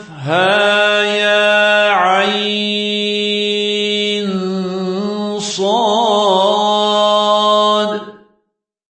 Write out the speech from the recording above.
كافها يا عين صاد.